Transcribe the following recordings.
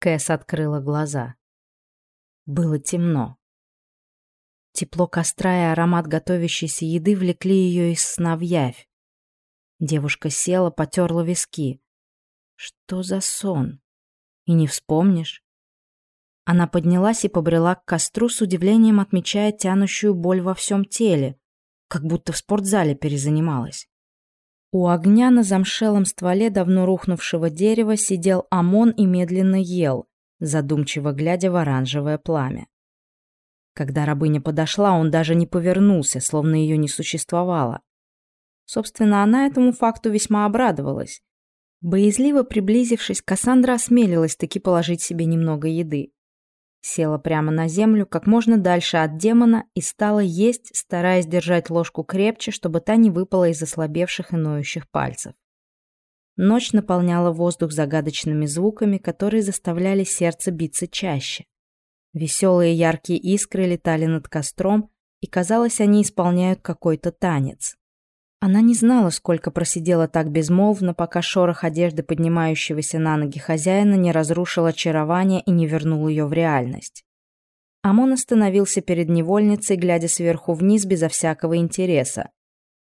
Кэс открыла глаза. Было темно. Тепло костра и аромат готовящейся еды влекли ее из сна в явь. Девушка села, потерла виски. Что за сон? И не вспомнишь? Она поднялась и побрела к костру с удивлением, отмечая тянущую боль во всем теле, как будто в спортзале перезанималась. У огня на замшелом стволе давно рухнувшего дерева сидел Амон и медленно ел, задумчиво глядя в оранжевое пламя. Когда рабыня подошла, он даже не повернулся, словно ее не существовало. Собственно, она этому факту весьма обрадовалась. Боязливо приблизившись, Кассандра осмелилась таки положить себе немного еды. Села прямо на землю, как можно дальше от демона, и стала есть, стараясь держать ложку крепче, чтобы та не выпала из ослабевших и ноющих пальцев. Ночь наполняла воздух загадочными звуками, которые заставляли сердце биться чаще. Веселые яркие искры летали над костром, и, казалось, они исполняют какой-то танец. Она не знала, сколько просидела так безмолвно, пока шорох одежды поднимающегося на ноги хозяина не разрушил очарование и не вернул ее в реальность. Амон остановился перед невольницей, глядя сверху вниз безо всякого интереса.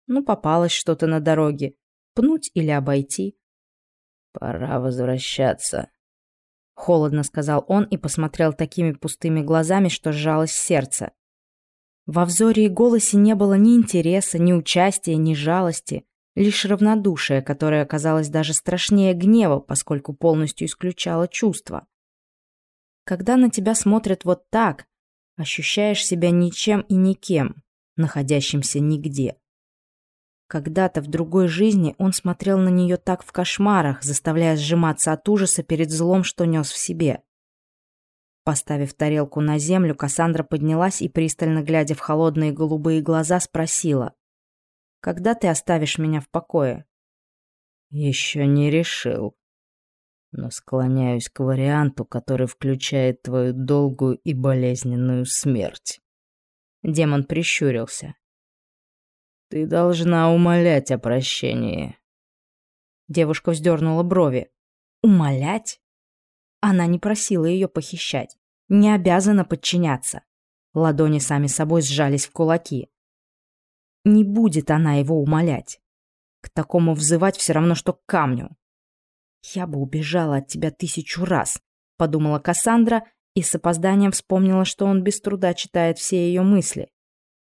Ну, попалось что-то на дороге. Пнуть или обойти? «Пора возвращаться», — холодно сказал он и посмотрел такими пустыми глазами, что сжалось сердце. Во взоре и голосе не было ни интереса, ни участия, ни жалости, лишь равнодушие, которое оказалось даже страшнее гнева, поскольку полностью исключало чувства. Когда на тебя смотрят вот так, ощущаешь себя ничем и никем, находящимся нигде. Когда-то в другой жизни он смотрел на нее так в кошмарах, заставляя сжиматься от ужаса перед злом, что нес в себе. Поставив тарелку на землю, Кассандра поднялась и, пристально глядя в холодные голубые глаза, спросила. «Когда ты оставишь меня в покое?» «Еще не решил. Но склоняюсь к варианту, который включает твою долгую и болезненную смерть». Демон прищурился. «Ты должна умолять о прощении». Девушка вздернула брови. «Умолять?» Она не просила ее похищать, не обязана подчиняться. Ладони сами собой сжались в кулаки. Не будет она его умолять. К такому взывать все равно, что к камню. «Я бы убежала от тебя тысячу раз», — подумала Кассандра и с опозданием вспомнила, что он без труда читает все ее мысли.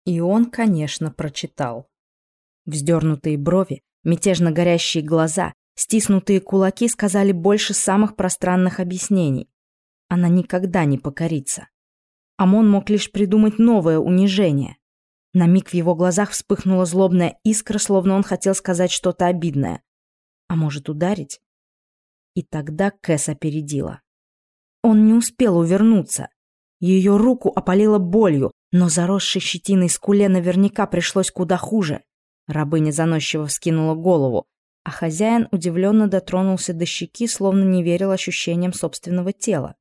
И он, конечно, прочитал. Вздернутые брови, мятежно горящие глаза, Стиснутые кулаки сказали больше самых пространных объяснений. Она никогда не покорится. Амон мог лишь придумать новое унижение. На миг в его глазах вспыхнула злобная искра, словно он хотел сказать что-то обидное. А может, ударить? И тогда Кэс опередила. Он не успел увернуться. Ее руку опалило болью, но заросшей щетиной скуле наверняка пришлось куда хуже. Рабыня заносчиво вскинула голову а хозяин удивленно дотронулся до щеки, словно не верил ощущениям собственного тела.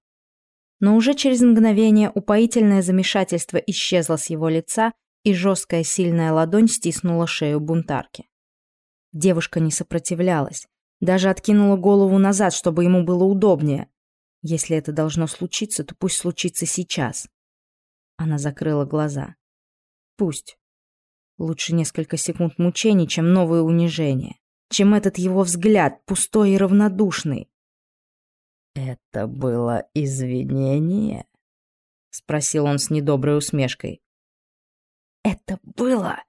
Но уже через мгновение упоительное замешательство исчезло с его лица, и жесткая сильная ладонь стиснула шею бунтарки. Девушка не сопротивлялась, даже откинула голову назад, чтобы ему было удобнее. Если это должно случиться, то пусть случится сейчас. Она закрыла глаза. Пусть. Лучше несколько секунд мучений, чем новые унижения чем этот его взгляд, пустой и равнодушный. «Это было извинение?» — спросил он с недоброй усмешкой. «Это было...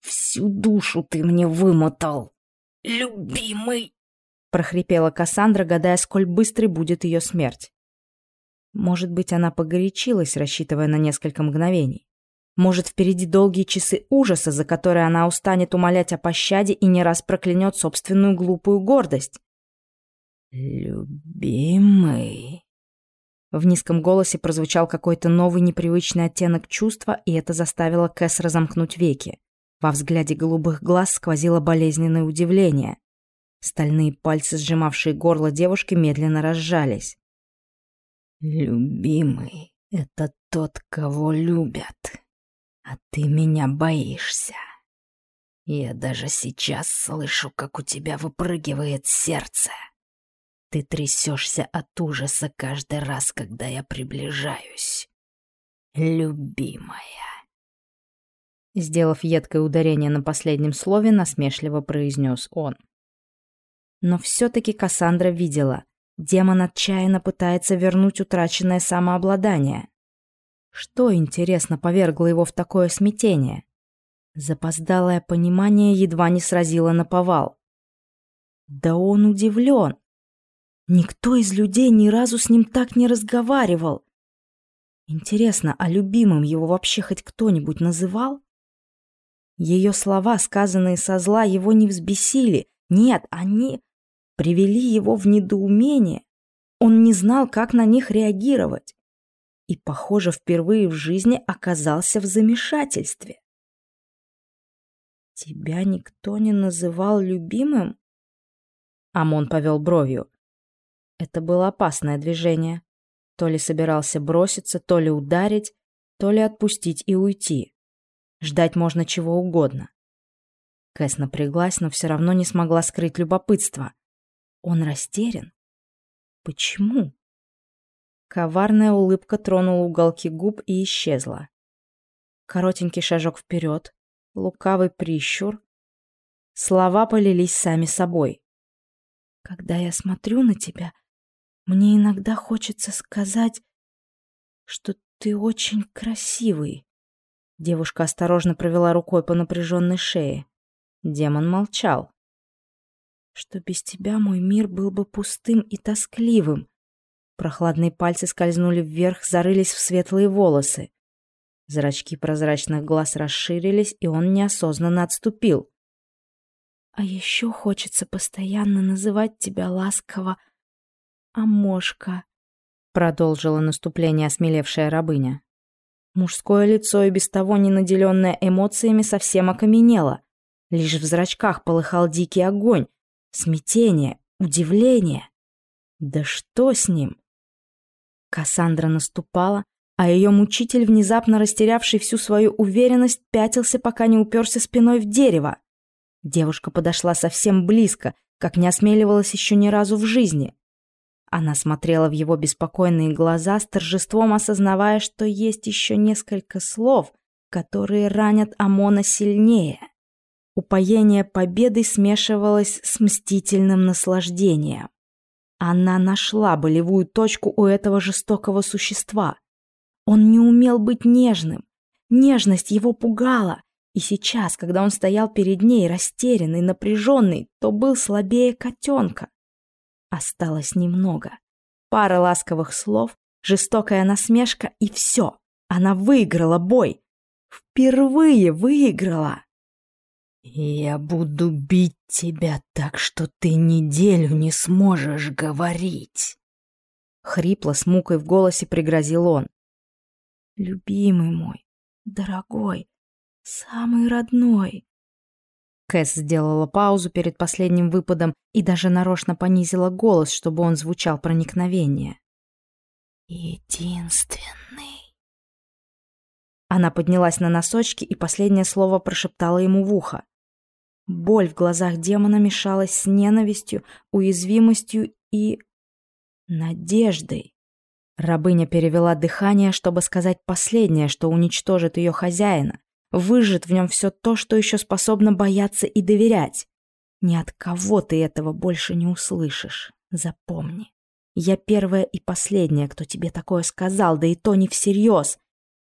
Всю душу ты мне вымотал, любимый!» — прохрипела Кассандра, гадая, сколь быстрой будет ее смерть. Может быть, она погорячилась, рассчитывая на несколько мгновений. Может, впереди долгие часы ужаса, за которые она устанет умолять о пощаде и не раз проклянет собственную глупую гордость. «Любимый...» В низком голосе прозвучал какой-то новый непривычный оттенок чувства, и это заставило Кэс разомкнуть веки. Во взгляде голубых глаз сквозило болезненное удивление. Стальные пальцы, сжимавшие горло девушки, медленно разжались. «Любимый — это тот, кого любят», а ты меня боишься. Я даже сейчас слышу, как у тебя выпрыгивает сердце. Ты трясешься от ужаса каждый раз, когда я приближаюсь. Любимая. Сделав едкое ударение на последнем слове, насмешливо произнес он. Но все-таки Кассандра видела. Демон отчаянно пытается вернуть утраченное самообладание. Что, интересно, повергло его в такое смятение? Запоздалое понимание едва не сразило на повал. Да он удивлен. Никто из людей ни разу с ним так не разговаривал. Интересно, а любимым его вообще хоть кто-нибудь называл? Ее слова, сказанные со зла, его не взбесили. Нет, они привели его в недоумение. Он не знал, как на них реагировать. И, похоже, впервые в жизни оказался в замешательстве. «Тебя никто не называл любимым?» Амон повел бровью. Это было опасное движение. То ли собирался броситься, то ли ударить, то ли отпустить и уйти. Ждать можно чего угодно. Кэс напряглась, но все равно не смогла скрыть любопытство. Он растерян? Почему? Коварная улыбка тронула уголки губ и исчезла. Коротенький шажок вперед, лукавый прищур. Слова полились сами собой. Когда я смотрю на тебя, мне иногда хочется сказать, что ты очень красивый. Девушка осторожно провела рукой по напряженной шее. Демон молчал. Что без тебя мой мир был бы пустым и тоскливым. Прохладные пальцы скользнули вверх, зарылись в светлые волосы. Зрачки прозрачных глаз расширились, и он неосознанно отступил. А еще хочется постоянно называть тебя ласково «Амошка», — продолжила наступление осмелевшая рабыня. Мужское лицо и без того не наделенное эмоциями совсем окаменело. Лишь в зрачках полыхал дикий огонь, смятение, удивление. Да что с ним? Кассандра наступала, а ее мучитель, внезапно растерявший всю свою уверенность, пятился, пока не уперся спиной в дерево. Девушка подошла совсем близко, как не осмеливалась еще ни разу в жизни. Она смотрела в его беспокойные глаза с торжеством, осознавая, что есть еще несколько слов, которые ранят Амона сильнее. Упоение победой смешивалось с мстительным наслаждением. Она нашла болевую точку у этого жестокого существа. Он не умел быть нежным. Нежность его пугала. И сейчас, когда он стоял перед ней, растерянный, напряженный, то был слабее котенка. Осталось немного. Пара ласковых слов, жестокая насмешка и все. Она выиграла бой. Впервые выиграла. «Я буду бить тебя так, что ты неделю не сможешь говорить!» Хрипло, с мукой в голосе пригрозил он. «Любимый мой, дорогой, самый родной!» Кэс сделала паузу перед последним выпадом и даже нарочно понизила голос, чтобы он звучал проникновение. «Единственный». Она поднялась на носочки и последнее слово прошептала ему в ухо. Боль в глазах демона мешалась с ненавистью, уязвимостью и... надеждой. Рабыня перевела дыхание, чтобы сказать последнее, что уничтожит ее хозяина выжжет в нем все то, что еще способно бояться и доверять. Ни от кого ты этого больше не услышишь. Запомни. Я первая и последняя, кто тебе такое сказал, да и то не всерьез.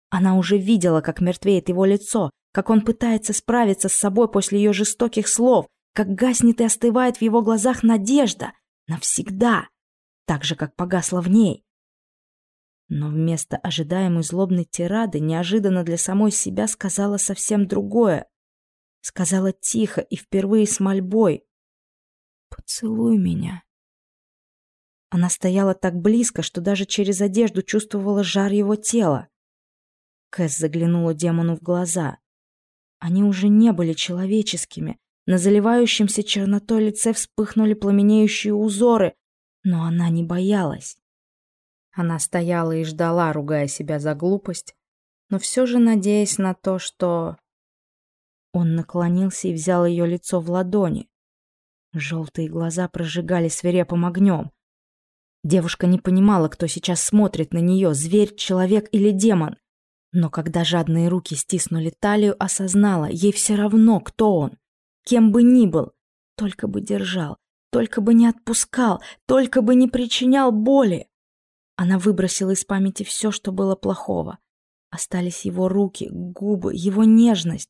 Она уже видела, как мертвеет его лицо, как он пытается справиться с собой после ее жестоких слов, как гаснет и остывает в его глазах надежда. Навсегда. Так же, как погасла в ней. Но вместо ожидаемой злобной тирады неожиданно для самой себя сказала совсем другое. Сказала тихо и впервые с мольбой. «Поцелуй меня». Она стояла так близко, что даже через одежду чувствовала жар его тела. Кэс заглянула демону в глаза. Они уже не были человеческими. На заливающемся чернотой лице вспыхнули пламенеющие узоры, но она не боялась. Она стояла и ждала, ругая себя за глупость, но все же надеясь на то, что... Он наклонился и взял ее лицо в ладони. Желтые глаза прожигали свирепым огнем. Девушка не понимала, кто сейчас смотрит на нее, зверь, человек или демон. Но когда жадные руки стиснули талию, осознала, ей все равно, кто он. Кем бы ни был, только бы держал, только бы не отпускал, только бы не причинял боли. Она выбросила из памяти все, что было плохого. Остались его руки, губы, его нежность.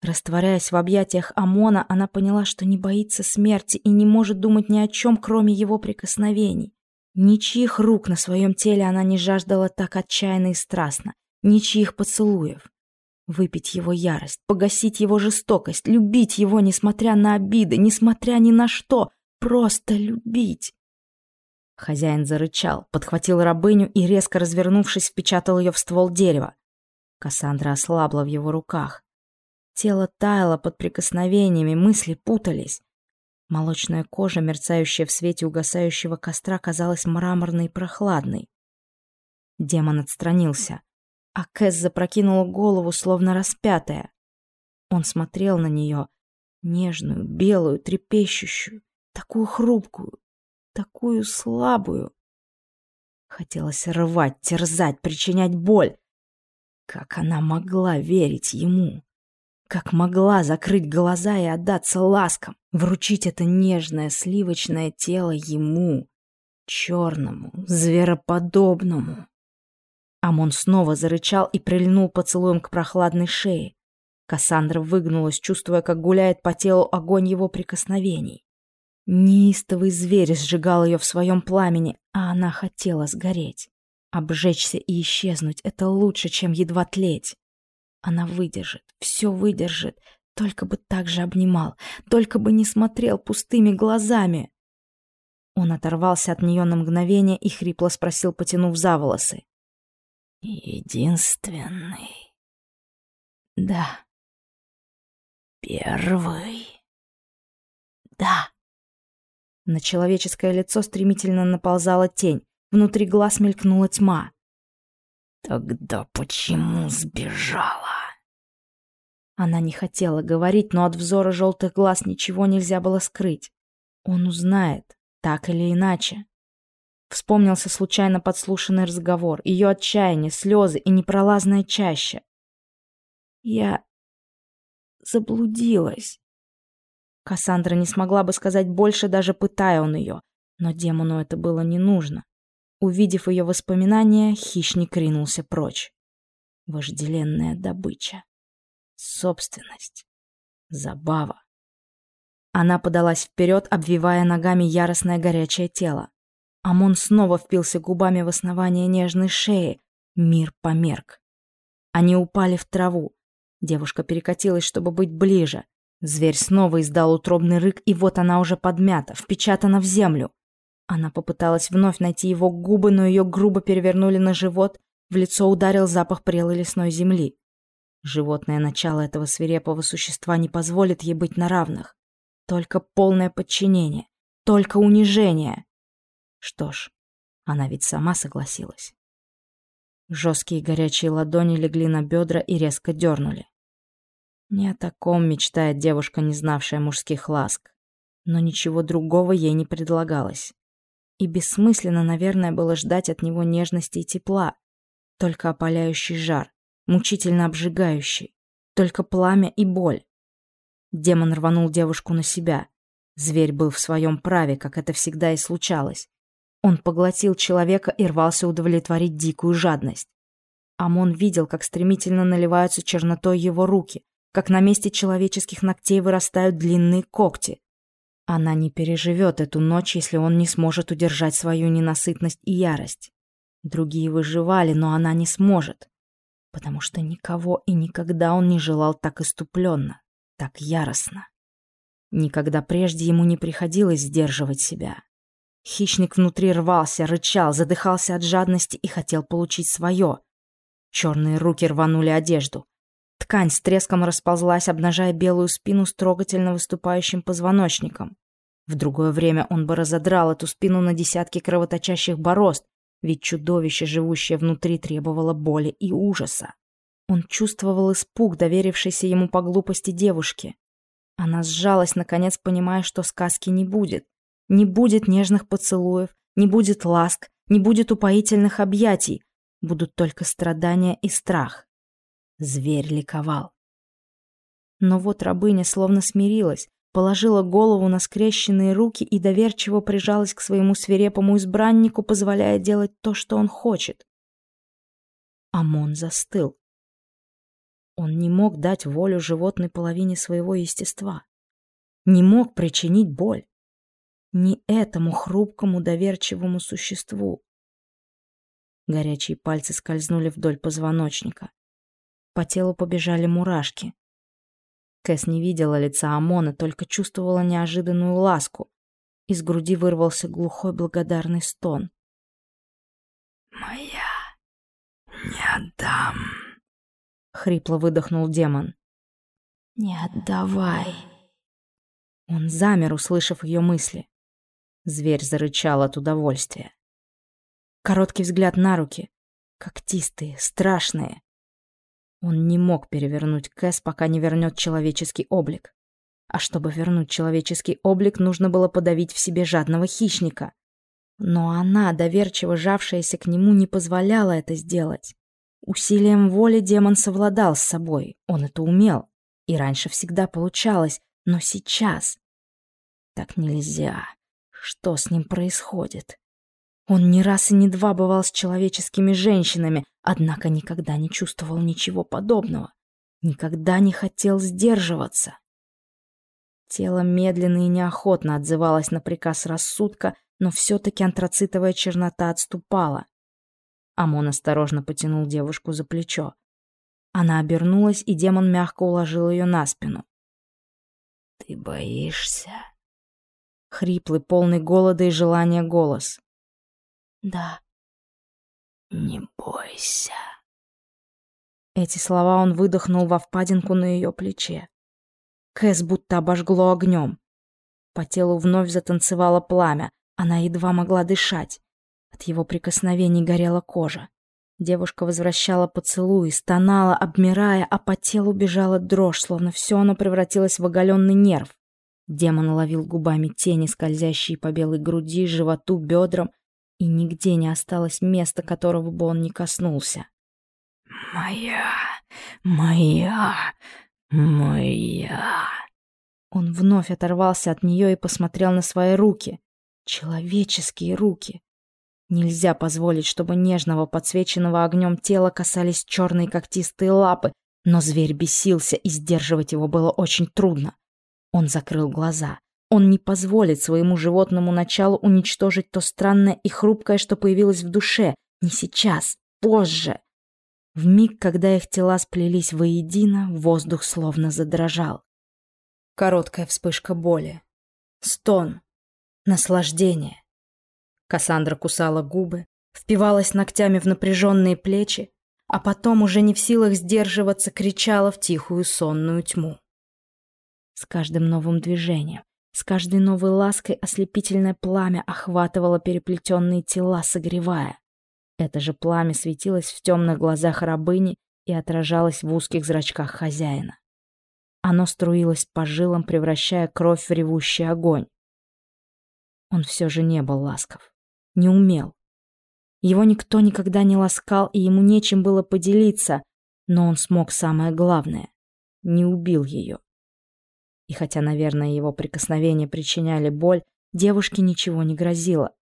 Растворяясь в объятиях Амона, она поняла, что не боится смерти и не может думать ни о чем, кроме его прикосновений. Ничьих рук на своем теле она не жаждала так отчаянно и страстно, ничьих поцелуев. Выпить его ярость, погасить его жестокость, любить его, несмотря на обиды, несмотря ни на что, просто любить. Хозяин зарычал, подхватил рабыню и, резко развернувшись, впечатал ее в ствол дерева. Кассандра ослабла в его руках. Тело таяло под прикосновениями, мысли путались. Молочная кожа, мерцающая в свете угасающего костра, казалась мраморной и прохладной. Демон отстранился, а Кэс запрокинула голову, словно распятая. Он смотрел на нее, нежную, белую, трепещущую, такую хрупкую, такую слабую. Хотелось рвать, терзать, причинять боль. Как она могла верить ему? Как могла закрыть глаза и отдаться ласкам, вручить это нежное сливочное тело ему, черному, звероподобному? Амон снова зарычал и прильнул поцелуем к прохладной шее. Кассандра выгнулась, чувствуя, как гуляет по телу огонь его прикосновений. Неистовый зверь сжигал ее в своем пламени, а она хотела сгореть. Обжечься и исчезнуть — это лучше, чем едва тлеть. Она выдержит, все выдержит, только бы так же обнимал, только бы не смотрел пустыми глазами. Он оторвался от нее на мгновение и хрипло спросил, потянув за волосы. «Единственный?» «Да». «Первый?» «Да». На человеческое лицо стремительно наползала тень. Внутри глаз мелькнула тьма. «Тогда почему сбежала?» Она не хотела говорить, но от взора желтых глаз ничего нельзя было скрыть. Он узнает, так или иначе. Вспомнился случайно подслушанный разговор, ее отчаяние, слезы и непролазная чаща. «Я заблудилась», Кассандра не смогла бы сказать больше, даже пытая он ее. Но демону это было не нужно. Увидев ее воспоминания, хищник ринулся прочь. Вожделенная добыча. Собственность. Забава. Она подалась вперед, обвивая ногами яростное горячее тело. Амон снова впился губами в основание нежной шеи. Мир померк. Они упали в траву. Девушка перекатилась, чтобы быть ближе. Зверь снова издал утробный рык, и вот она уже подмята, впечатана в землю. Она попыталась вновь найти его губы, но ее грубо перевернули на живот, в лицо ударил запах прелой лесной земли. Животное начало этого свирепого существа не позволит ей быть на равных. Только полное подчинение, только унижение. Что ж, она ведь сама согласилась. Жесткие горячие ладони легли на бедра и резко дернули. Не о таком мечтает девушка, не знавшая мужских ласк. Но ничего другого ей не предлагалось. И бессмысленно, наверное, было ждать от него нежности и тепла. Только опаляющий жар, мучительно обжигающий. Только пламя и боль. Демон рванул девушку на себя. Зверь был в своем праве, как это всегда и случалось. Он поглотил человека и рвался удовлетворить дикую жадность. Амон видел, как стремительно наливаются чернотой его руки, как на месте человеческих ногтей вырастают длинные когти. Она не переживет эту ночь, если он не сможет удержать свою ненасытность и ярость. Другие выживали, но она не сможет, потому что никого и никогда он не желал так иступленно, так яростно. Никогда прежде ему не приходилось сдерживать себя. Хищник внутри рвался, рычал, задыхался от жадности и хотел получить свое. Черные руки рванули одежду. Ткань с треском расползлась, обнажая белую спину с трогательно выступающим позвоночником. В другое время он бы разодрал эту спину на десятки кровоточащих борозд, ведь чудовище, живущее внутри, требовало боли и ужаса. Он чувствовал испуг, доверившийся ему по глупости девушки. Она сжалась, наконец понимая, что сказки не будет. Не будет нежных поцелуев, не будет ласк, не будет упоительных объятий, будут только страдания и страх. Зверь ликовал. Но вот рабыня словно смирилась, положила голову на скрещенные руки и доверчиво прижалась к своему свирепому избраннику, позволяя делать то, что он хочет. Амон застыл. Он не мог дать волю животной половине своего естества. Не мог причинить боль. Не этому хрупкому доверчивому существу. Горячие пальцы скользнули вдоль позвоночника. По телу побежали мурашки. Кэс не видела лица Амона, только чувствовала неожиданную ласку. Из груди вырвался глухой благодарный стон. «Моя, не отдам!» — хрипло выдохнул демон. «Не отдавай!» Он замер, услышав ее мысли. Зверь зарычал от удовольствия. Короткий взгляд на руки. Когтистые, страшные. Он не мог перевернуть Кэс, пока не вернет человеческий облик. А чтобы вернуть человеческий облик, нужно было подавить в себе жадного хищника. Но она, доверчиво жавшаяся к нему, не позволяла это сделать. Усилием воли демон совладал с собой, он это умел. И раньше всегда получалось, но сейчас... Так нельзя. Что с ним происходит? Он не раз и не два бывал с человеческими женщинами, однако никогда не чувствовал ничего подобного. Никогда не хотел сдерживаться. Тело медленно и неохотно отзывалось на приказ рассудка, но все-таки антрацитовая чернота отступала. Амон осторожно потянул девушку за плечо. Она обернулась, и демон мягко уложил ее на спину. «Ты боишься?» Хриплый, полный голода и желания голос. Да. Не бойся. Эти слова он выдохнул во впадинку на ее плече. Кэс будто обожгло огнем. По телу вновь затанцевало пламя. Она едва могла дышать. От его прикосновений горела кожа. Девушка возвращала поцелуи, стонала, обмирая, а по телу бежала дрожь, словно все оно превратилось в оголенный нерв. Демон ловил губами тени, скользящие по белой груди, животу, бедрам, и нигде не осталось места, которого бы он не коснулся. «Моя, моя, моя...» Он вновь оторвался от нее и посмотрел на свои руки. Человеческие руки. Нельзя позволить, чтобы нежного, подсвеченного огнем тела касались черные когтистые лапы, но зверь бесился, и сдерживать его было очень трудно. Он закрыл глаза. Он не позволит своему животному началу уничтожить то странное и хрупкое, что появилось в душе. Не сейчас, позже. В миг, когда их тела сплелись воедино, воздух словно задрожал. Короткая вспышка боли. Стон. Наслаждение. Кассандра кусала губы, впивалась ногтями в напряженные плечи, а потом, уже не в силах сдерживаться, кричала в тихую сонную тьму. С каждым новым движением, с каждой новой лаской ослепительное пламя охватывало переплетенные тела, согревая. Это же пламя светилось в темных глазах рабыни и отражалось в узких зрачках хозяина. Оно струилось по жилам, превращая кровь в ревущий огонь. Он все же не был ласков. Не умел. Его никто никогда не ласкал, и ему нечем было поделиться, но он смог самое главное — не убил ее. И хотя, наверное, его прикосновения причиняли боль, девушке ничего не грозило.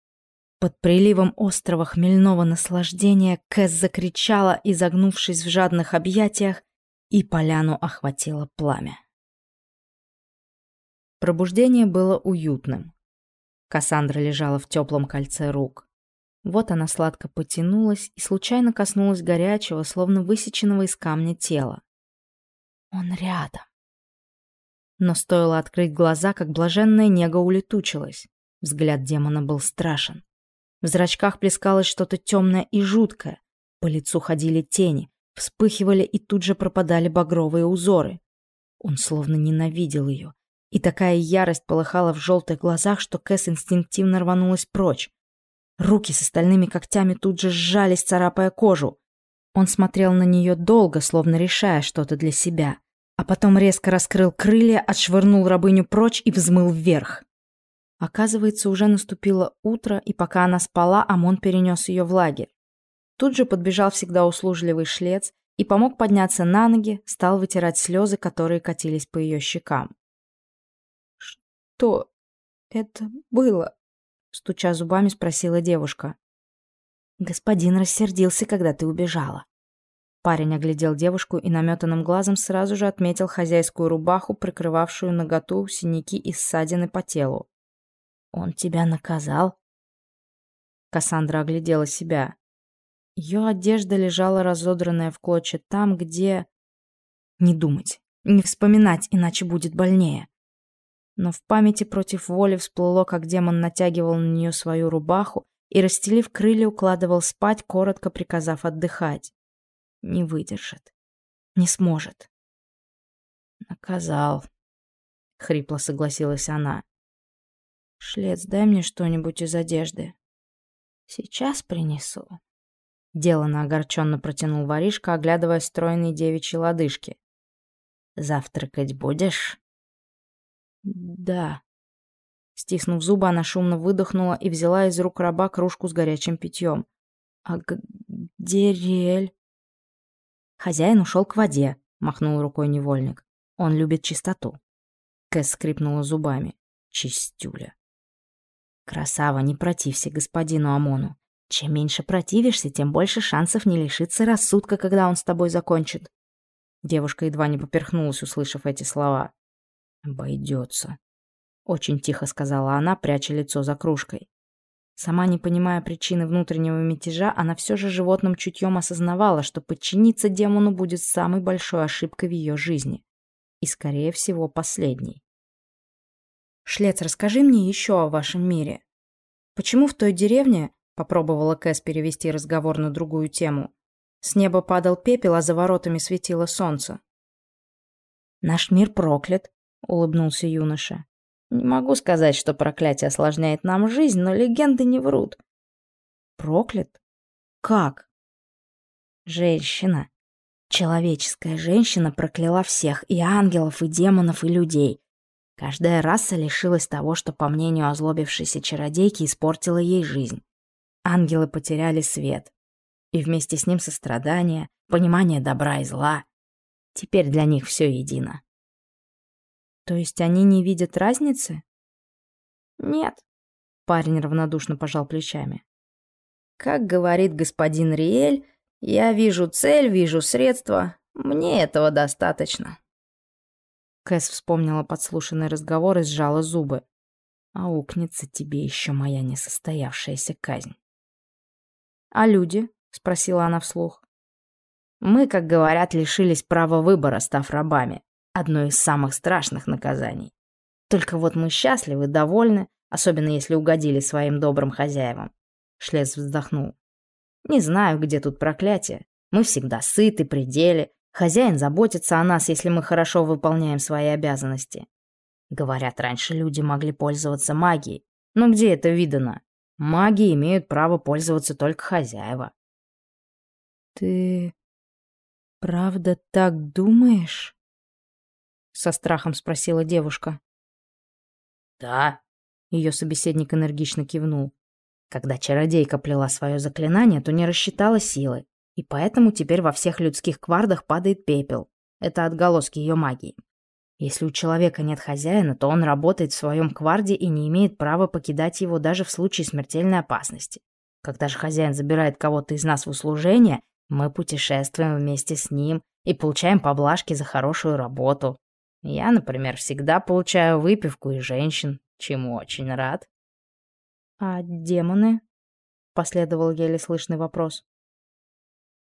Под приливом острого хмельного наслаждения Кэс закричала, изогнувшись в жадных объятиях, и поляну охватило пламя. Пробуждение было уютным. Кассандра лежала в теплом кольце рук. Вот она сладко потянулась и случайно коснулась горячего, словно высеченного из камня тела. Он рядом. Но стоило открыть глаза, как блаженная нега улетучилась. Взгляд демона был страшен. В зрачках плескалось что-то темное и жуткое. По лицу ходили тени, вспыхивали и тут же пропадали багровые узоры. Он словно ненавидел ее. И такая ярость полыхала в желтых глазах, что Кэс инстинктивно рванулась прочь. Руки с остальными когтями тут же сжались, царапая кожу. Он смотрел на нее долго, словно решая что-то для себя а потом резко раскрыл крылья, отшвырнул рабыню прочь и взмыл вверх. Оказывается, уже наступило утро, и пока она спала, Амон перенес ее в лагерь. Тут же подбежал всегда услужливый шлец и помог подняться на ноги, стал вытирать слезы, которые катились по ее щекам. «Что это было?» — стуча зубами, спросила девушка. «Господин рассердился, когда ты убежала». Парень оглядел девушку и наметанным глазом сразу же отметил хозяйскую рубаху, прикрывавшую наготу синяки и ссадины по телу. «Он тебя наказал?» Кассандра оглядела себя. Ее одежда лежала разодранная в клочья там, где... Не думать, не вспоминать, иначе будет больнее. Но в памяти против воли всплыло, как демон натягивал на нее свою рубаху и, расстелив крылья, укладывал спать, коротко приказав отдыхать. Не выдержит. Не сможет. «Наказал», — хрипло согласилась она. «Шлец, дай мне что-нибудь из одежды». «Сейчас принесу». Делано огорченно протянул воришка, оглядывая стройные девичьи лодыжки. «Завтракать будешь?» «Да». Стиснув зубы, она шумно выдохнула и взяла из рук раба кружку с горячим питьем. «А где Риэль?» Хозяин ушел к воде, махнул рукой невольник. Он любит чистоту. Кэс скрипнула зубами. Чистюля. Красава, не протився господину Амону. Чем меньше противишься, тем больше шансов не лишиться рассудка, когда он с тобой закончит. Девушка едва не поперхнулась, услышав эти слова. «Обойдется», — очень тихо сказала она, пряча лицо за кружкой. Сама не понимая причины внутреннего мятежа, она все же животным чутьем осознавала, что подчиниться демону будет самой большой ошибкой в ее жизни. И, скорее всего, последней. «Шлец, расскажи мне еще о вашем мире. Почему в той деревне, — попробовала Кэс перевести разговор на другую тему, — с неба падал пепел, а за воротами светило солнце?» «Наш мир проклят», — улыбнулся юноша. «Не могу сказать, что проклятие осложняет нам жизнь, но легенды не врут». «Проклят? Как?» «Женщина. Человеческая женщина прокляла всех, и ангелов, и демонов, и людей. Каждая раса лишилась того, что, по мнению озлобившейся чародейки, испортило ей жизнь. Ангелы потеряли свет. И вместе с ним сострадание, понимание добра и зла. Теперь для них все едино. То есть они не видят разницы? Нет. Парень равнодушно пожал плечами. Как говорит господин Риэль, я вижу цель, вижу средства. Мне этого достаточно. Кэс вспомнила подслушанный разговор и сжала зубы. Аукнется тебе еще моя несостоявшаяся казнь. «А люди?» — спросила она вслух. «Мы, как говорят, лишились права выбора, став рабами. Одно из самых страшных наказаний. Только вот мы счастливы, довольны, особенно если угодили своим добрым хозяевам». Шлец вздохнул. «Не знаю, где тут проклятие. Мы всегда сыты, пределе, Хозяин заботится о нас, если мы хорошо выполняем свои обязанности. Говорят, раньше люди могли пользоваться магией. Но где это видано? Маги имеют право пользоваться только хозяева. Ты правда так думаешь? Со страхом спросила девушка. Да. Ее собеседник энергично кивнул. Когда чародейка плела свое заклинание, то не рассчитала силы. И поэтому теперь во всех людских квардах падает пепел. Это отголоски ее магии. Если у человека нет хозяина, то он работает в своем кварде и не имеет права покидать его даже в случае смертельной опасности. Когда же хозяин забирает кого-то из нас в услужение, мы путешествуем вместе с ним и получаем поблажки за хорошую работу. Я, например, всегда получаю выпивку и женщин, чему очень рад. «А демоны?» — последовал еле слышный вопрос.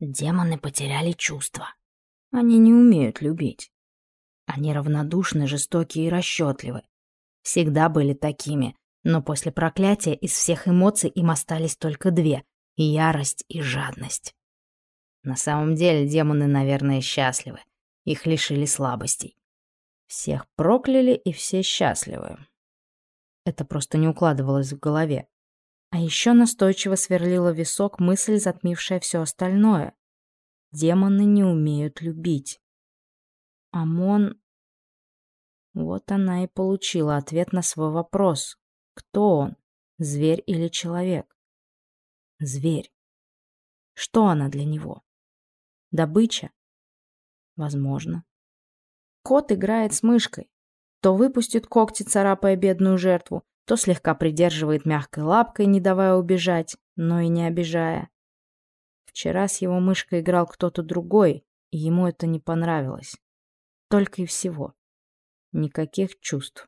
Демоны потеряли чувства. Они не умеют любить. Они равнодушны, жестокие и расчетливы. Всегда были такими, но после проклятия из всех эмоций им остались только две — ярость и жадность. На самом деле демоны, наверное, счастливы. Их лишили слабостей. Всех прокляли и все счастливы. Это просто не укладывалось в голове. А еще настойчиво сверлила висок мысль, затмившая все остальное. Демоны не умеют любить. Амон... Вот она и получила ответ на свой вопрос. Кто он? Зверь или человек? Зверь. Что она для него? Добыча? Возможно. Кот играет с мышкой. То выпустит когти, царапая бедную жертву, то слегка придерживает мягкой лапкой, не давая убежать, но и не обижая. Вчера с его мышкой играл кто-то другой, и ему это не понравилось. Только и всего. Никаких чувств.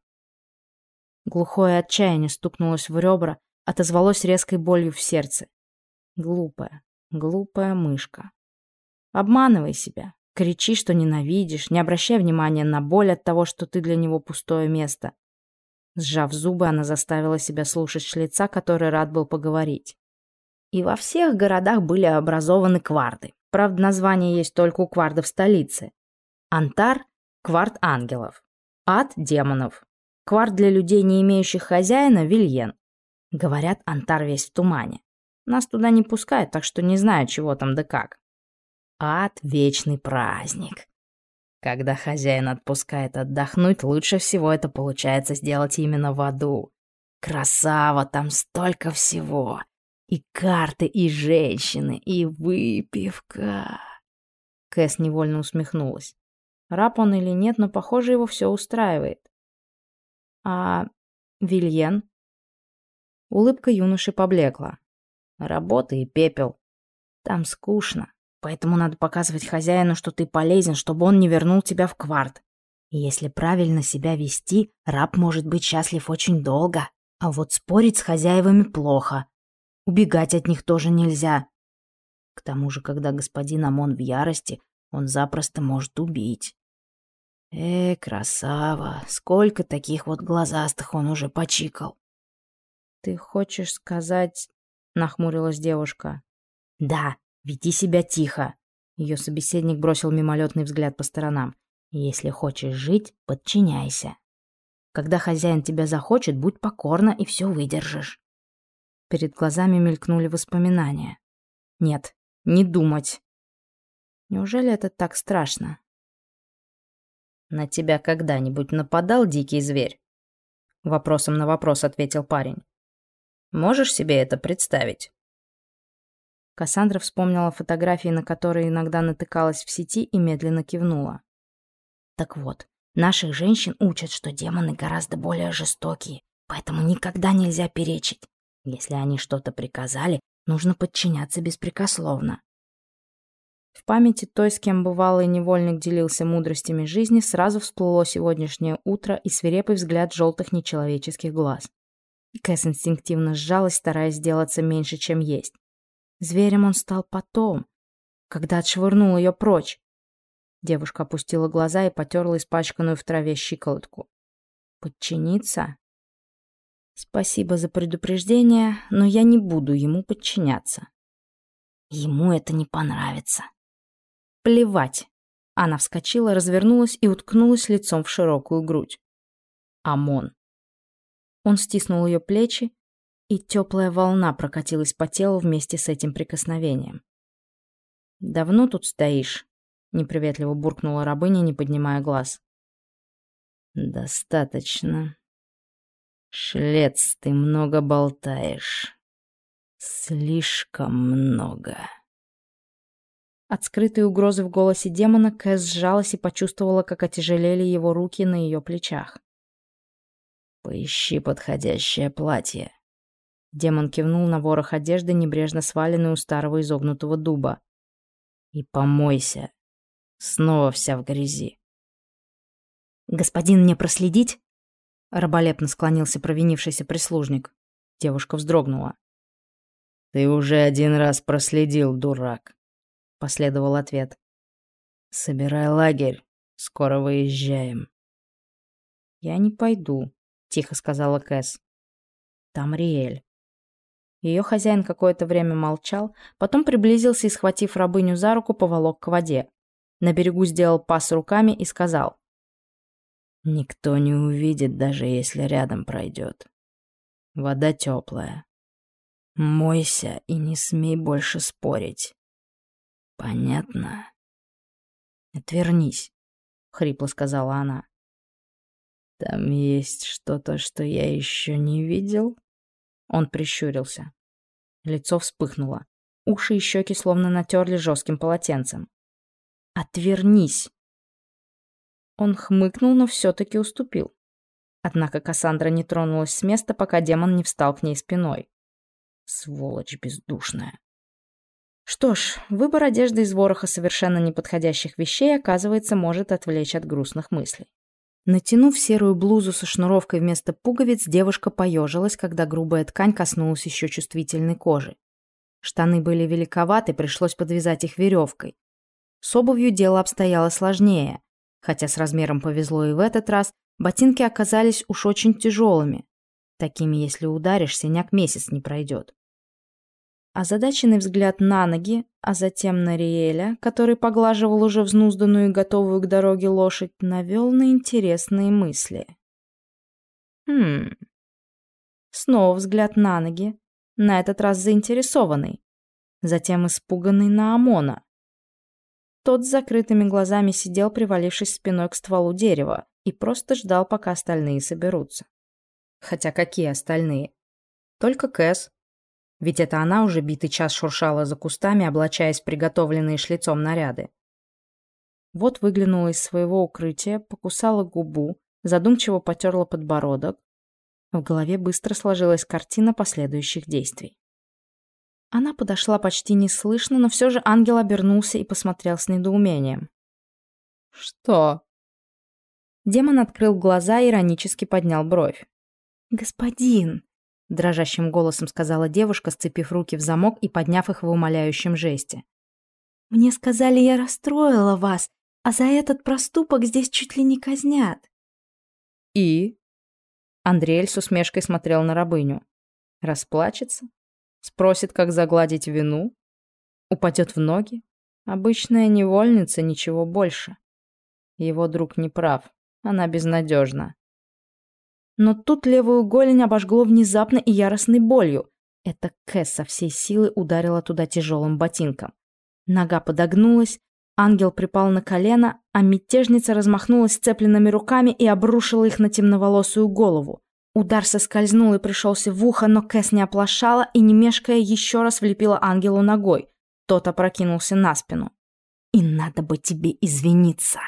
Глухое отчаяние стукнулось в ребра, отозвалось резкой болью в сердце. Глупая, глупая мышка. Обманывай себя. Кричи, что ненавидишь, не обращай внимания на боль от того, что ты для него пустое место. Сжав зубы, она заставила себя слушать шлица, который рад был поговорить. И во всех городах были образованы кварды. Правда, название есть только у квардов столицы. Антар – квард ангелов. Ад – демонов. Квард для людей, не имеющих хозяина – Вильен. Говорят, Антар весь в тумане. Нас туда не пускают, так что не знаю, чего там да как. Ад — вечный праздник. Когда хозяин отпускает отдохнуть, лучше всего это получается сделать именно в аду. Красава, там столько всего. И карты, и женщины, и выпивка. Кэс невольно усмехнулась. Раб он или нет, но, похоже, его все устраивает. А Вильен? Улыбка юноши поблекла. Работа и пепел. Там скучно. Поэтому надо показывать хозяину, что ты полезен, чтобы он не вернул тебя в кварт. И если правильно себя вести, раб может быть счастлив очень долго. А вот спорить с хозяевами плохо. Убегать от них тоже нельзя. К тому же, когда господин Амон в ярости, он запросто может убить. Э, красава, сколько таких вот глазастых он уже почикал. Ты хочешь сказать... Нахмурилась девушка. Да, «Веди себя тихо!» Ее собеседник бросил мимолетный взгляд по сторонам. «Если хочешь жить, подчиняйся. Когда хозяин тебя захочет, будь покорна и все выдержишь». Перед глазами мелькнули воспоминания. «Нет, не думать!» Неужели это так страшно? «На тебя когда-нибудь нападал дикий зверь?» Вопросом на вопрос ответил парень. «Можешь себе это представить?» Кассандра вспомнила фотографии, на которые иногда натыкалась в сети, и медленно кивнула. Так вот, наших женщин учат, что демоны гораздо более жестокие, поэтому никогда нельзя перечить. Если они что-то приказали, нужно подчиняться беспрекословно. В памяти той, с кем бывалый невольник делился мудростями жизни, сразу всплыло сегодняшнее утро и свирепый взгляд желтых нечеловеческих глаз. Кэс инстинктивно сжалась, стараясь сделаться меньше, чем есть. Зверем он стал потом, когда отшвырнул ее прочь. Девушка опустила глаза и потерла испачканную в траве щиколотку. Подчиниться? Спасибо за предупреждение, но я не буду ему подчиняться. Ему это не понравится. Плевать. Она вскочила, развернулась и уткнулась лицом в широкую грудь. Амон. Он стиснул ее плечи, и теплая волна прокатилась по телу вместе с этим прикосновением. «Давно тут стоишь?» — неприветливо буркнула рабыня, не поднимая глаз. «Достаточно. Шлец, ты много болтаешь. Слишком много». От скрытой угрозы в голосе демона Кэс сжалась и почувствовала, как отяжелели его руки на ее плечах. «Поищи подходящее платье», Демон кивнул на ворох одежды, небрежно сваленный у старого изогнутого дуба. «И помойся. Снова вся в грязи». «Господин, мне проследить?» Раболепно склонился провинившийся прислужник. Девушка вздрогнула. «Ты уже один раз проследил, дурак», — последовал ответ. «Собирай лагерь. Скоро выезжаем». «Я не пойду», — тихо сказала Кэс. «Там Риэль. Ее хозяин какое-то время молчал, потом приблизился и, схватив рабыню за руку, поволок к воде. На берегу сделал пас руками и сказал. «Никто не увидит, даже если рядом пройдет. Вода теплая. Мойся и не смей больше спорить. Понятно?» «Отвернись», — хрипло сказала она. Там есть что-то, что я еще не видел? Он прищурился. Лицо вспыхнуло. Уши и щеки словно натерли жестким полотенцем. «Отвернись!» Он хмыкнул, но все-таки уступил. Однако Кассандра не тронулась с места, пока демон не встал к ней спиной. Сволочь бездушная. Что ж, выбор одежды из вороха совершенно неподходящих вещей, оказывается, может отвлечь от грустных мыслей. Натянув серую блузу со шнуровкой вместо пуговиц, девушка поежилась, когда грубая ткань коснулась еще чувствительной кожи. Штаны были великоваты, пришлось подвязать их веревкой. С обувью дело обстояло сложнее. Хотя с размером повезло и в этот раз, ботинки оказались уж очень тяжелыми. Такими, если ударишь, синяк месяц не пройдет. Озадаченный взгляд на ноги, а затем на Риэля, который поглаживал уже взнузданную и готовую к дороге лошадь, навел на интересные мысли. Хм. Снова взгляд на ноги, на этот раз заинтересованный, затем испуганный на Амона. Тот с закрытыми глазами сидел, привалившись спиной к стволу дерева, и просто ждал, пока остальные соберутся. Хотя какие остальные? Только Кэс, ведь это она уже битый час шуршала за кустами, облачаясь в приготовленные шлицом наряды. Вот выглянула из своего укрытия, покусала губу, задумчиво потерла подбородок. В голове быстро сложилась картина последующих действий. Она подошла почти неслышно, но все же ангел обернулся и посмотрел с недоумением. «Что?» Демон открыл глаза и иронически поднял бровь. «Господин!» Дрожащим голосом сказала девушка, сцепив руки в замок и подняв их в умоляющем жесте. Мне сказали, я расстроила вас, а за этот проступок здесь чуть ли не казнят. И Андреэль с усмешкой смотрел на рабыню. Расплачется? Спросит, как загладить вину? Упадет в ноги? Обычная невольница, ничего больше. Его друг не прав. Она безнадежна. Но тут левую голень обожгло внезапно и яростной болью. Это Кэс со всей силы ударила туда тяжелым ботинком. Нога подогнулась, ангел припал на колено, а мятежница размахнулась сцепленными руками и обрушила их на темноволосую голову. Удар соскользнул и пришелся в ухо, но Кэс не оплошала и, не мешкая, еще раз влепила ангелу ногой. Тот опрокинулся на спину. «И надо бы тебе извиниться!»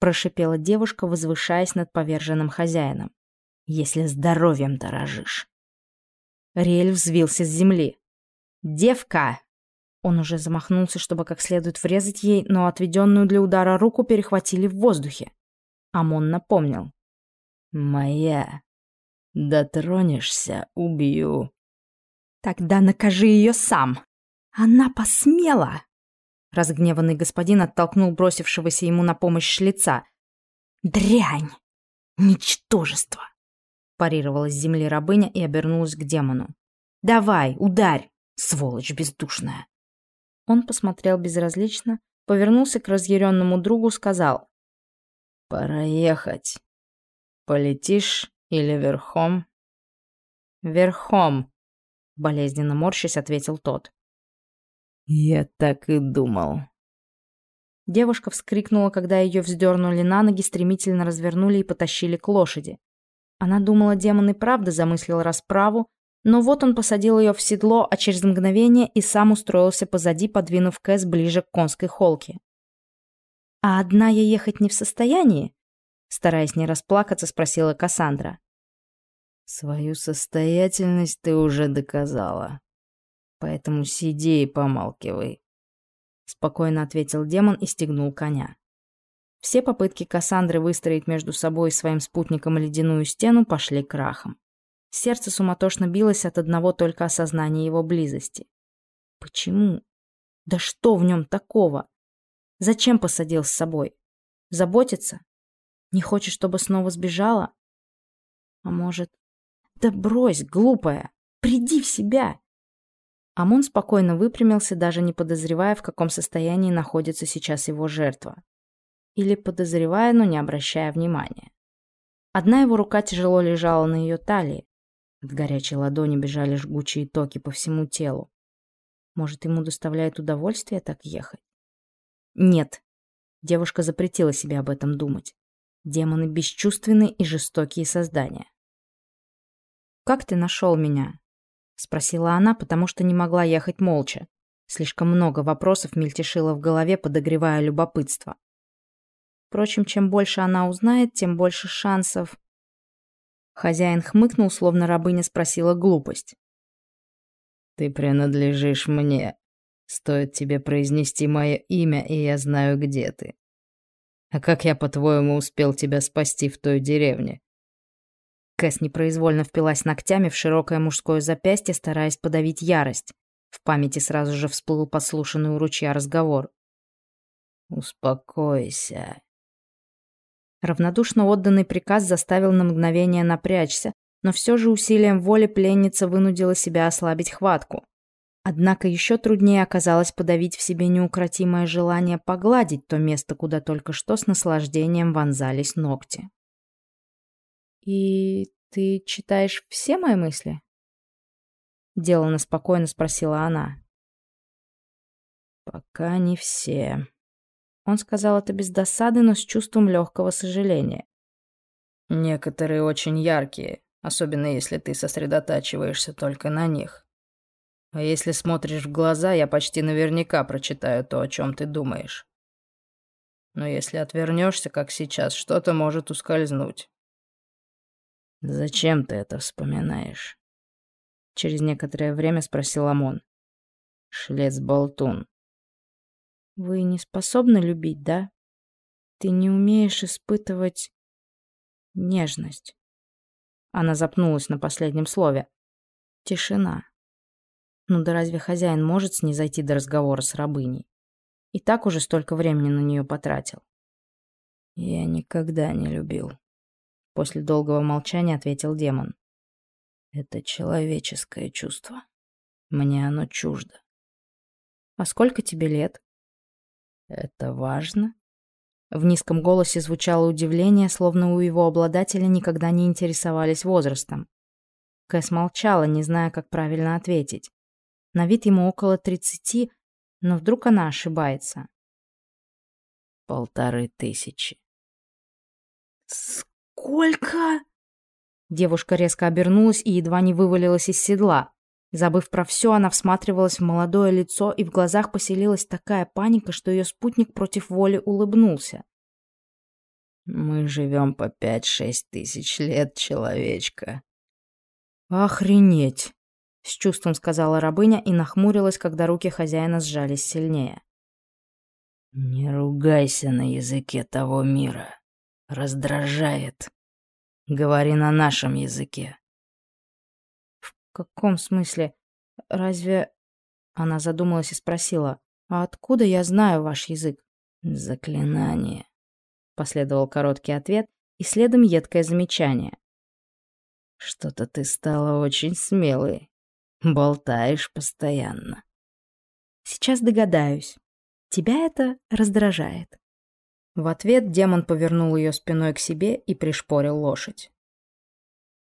прошипела девушка, возвышаясь над поверженным хозяином если здоровьем дорожишь. Риэль взвился с земли. «Девка!» Он уже замахнулся, чтобы как следует врезать ей, но отведенную для удара руку перехватили в воздухе. Амон напомнил. «Моя. Дотронешься — убью». «Тогда накажи ее сам. Она посмела!» Разгневанный господин оттолкнул бросившегося ему на помощь шлица. «Дрянь! Ничтожество!» Парировала с земли рабыня и обернулась к демону. «Давай, ударь, сволочь бездушная!» Он посмотрел безразлично, повернулся к разъяренному другу, сказал. «Пора ехать. Полетишь или верхом?» «Верхом», — болезненно морщась ответил тот. «Я так и думал». Девушка вскрикнула, когда ее вздернули на ноги, стремительно развернули и потащили к лошади. Она думала, демон и правда замыслил расправу, но вот он посадил ее в седло, а через мгновение и сам устроился позади, подвинув Кэс ближе к конской холке. «А одна я ехать не в состоянии?» Стараясь не расплакаться, спросила Кассандра. «Свою состоятельность ты уже доказала. Поэтому сиди и помалкивай», — спокойно ответил демон и стегнул коня. Все попытки Кассандры выстроить между собой и своим спутником ледяную стену пошли крахом. Сердце суматошно билось от одного только осознания его близости. Почему? Да что в нем такого? Зачем посадил с собой? Заботиться? Не хочет, чтобы снова сбежала? А может... Да брось, глупая! Приди в себя! Амон спокойно выпрямился, даже не подозревая, в каком состоянии находится сейчас его жертва или подозревая, но не обращая внимания. Одна его рука тяжело лежала на ее талии. От горячей ладони бежали жгучие токи по всему телу. Может, ему доставляет удовольствие так ехать? Нет. Девушка запретила себе об этом думать. Демоны бесчувственны и жестокие создания. «Как ты нашел меня?» — спросила она, потому что не могла ехать молча. Слишком много вопросов мельтешило в голове, подогревая любопытство. Впрочем, чем больше она узнает, тем больше шансов. Хозяин хмыкнул, словно рабыня спросила глупость. «Ты принадлежишь мне. Стоит тебе произнести мое имя, и я знаю, где ты. А как я, по-твоему, успел тебя спасти в той деревне? Кэс непроизвольно впилась ногтями в широкое мужское запястье, стараясь подавить ярость. В памяти сразу же всплыл подслушанный у ручья разговор. «Успокойся». Равнодушно отданный приказ заставил на мгновение напрячься, но все же усилием воли пленница вынудила себя ослабить хватку. Однако еще труднее оказалось подавить в себе неукротимое желание погладить то место, куда только что с наслаждением вонзались ногти. «И ты читаешь все мои мысли?» Делано спокойно спросила она. «Пока не все». Он сказал это без досады, но с чувством легкого сожаления. «Некоторые очень яркие, особенно если ты сосредотачиваешься только на них. А если смотришь в глаза, я почти наверняка прочитаю то, о чем ты думаешь. Но если отвернешься, как сейчас, что-то может ускользнуть. «Зачем ты это вспоминаешь?» Через некоторое время спросил Амон. «Шлец-болтун». «Вы не способны любить, да? Ты не умеешь испытывать нежность». Она запнулась на последнем слове. Тишина. Ну да разве хозяин может снизойти до разговора с рабыней? И так уже столько времени на нее потратил. Я никогда не любил. После долгого молчания ответил демон. Это человеческое чувство. Мне оно чуждо. А сколько тебе лет? Это важно? В низком голосе звучало удивление, словно у его обладателя никогда не интересовались возрастом. Кэс молчала, не зная, как правильно ответить. На вид ему около тридцати, но вдруг она ошибается. Полторы тысячи. «Сколько?» Девушка резко обернулась и едва не вывалилась из седла. Забыв про все, она всматривалась в молодое лицо, и в глазах поселилась такая паника, что ее спутник против воли улыбнулся. «Мы живем по пять-шесть тысяч лет, человечка». «Охренеть!» — с чувством сказала рабыня и нахмурилась, когда руки хозяина сжались сильнее. «Не ругайся на языке того мира», раздражает. Говори на нашем языке. Каком смысле? Разве... Она задумалась и спросила, а откуда я знаю ваш язык? Заклинание. Последовал короткий ответ и следом едкое замечание. Что-то ты стала очень смелой. Болтаешь постоянно. Сейчас догадаюсь. Тебя это раздражает. В ответ демон повернул ее спиной к себе и пришпорил лошадь.